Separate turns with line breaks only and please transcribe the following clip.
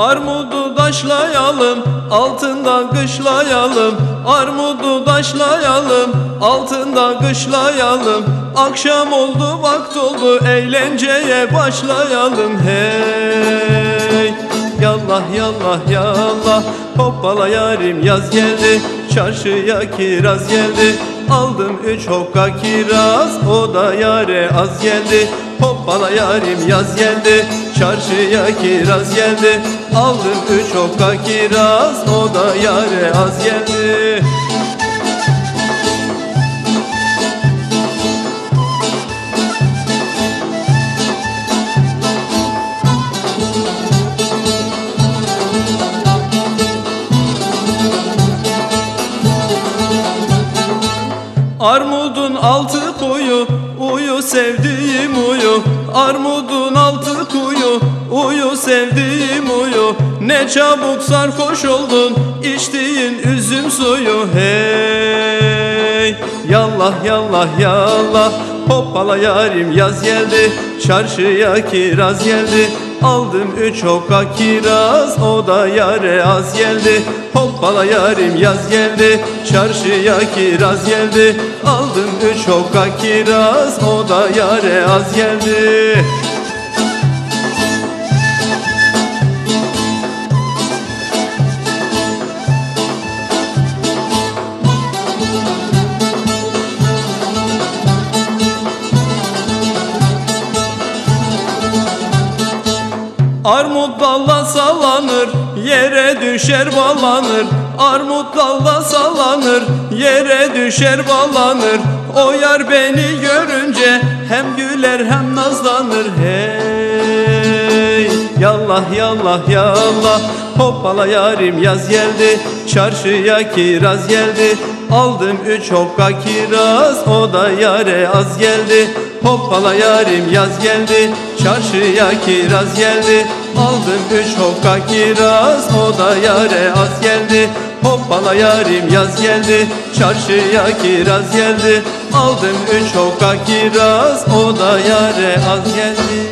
Armudu daşlayalım, altında kışlayalım. Armudu daşlayalım, altında kışlayalım. Akşam oldu, vakt oldu, eğlenceye başlayalım. Hey! Yallah yallah yallah. Hoppala yarim yaz geldi. Çarşıya kiraz geldi. Aldım üç hokka kiraz O da yare az geldi. Hoppala yarim yaz geldi Çarşıya kiraz geldi Aldım üç hokka kiraz O da yare az geldi Armudun altı kuyu uyu sevdiğim uyu. Armudun altı kuyu uyu sevdiğim uyu. Ne çabuk sarhoş oldun içtiğin üzüm suyu. Hey yallah yallah yallah. Hoppala yarim yaz geldi. Çarşıya kiraz geldi Aldım üç hokka kiraz O da yare az geldi. Hoppala yarim yaz geldi Çarşıya kiraz geldi. Aldım üç hokka kiraz O da yare az geldi Armut dalla sallanır, yere düşer ballanır. Armut dalla sallanır, yere düşer ballanır. O yar beni görünce hem güler hem nazlanır. Hey yallah yallah yallah. Hoppala yarim yaz geldi Çarşıya kiraz geldi Aldım üç hokka kiraz O da yare az geldi. Hoppala yarim yaz geldi Çarşıya kiraz geldi. Aldım üç hokka kiraz O da yare az geldi. Hoppala yarim yaz geldi Çarşıya kiraz geldi. Aldım üç hokka kiraz O da yare az geldi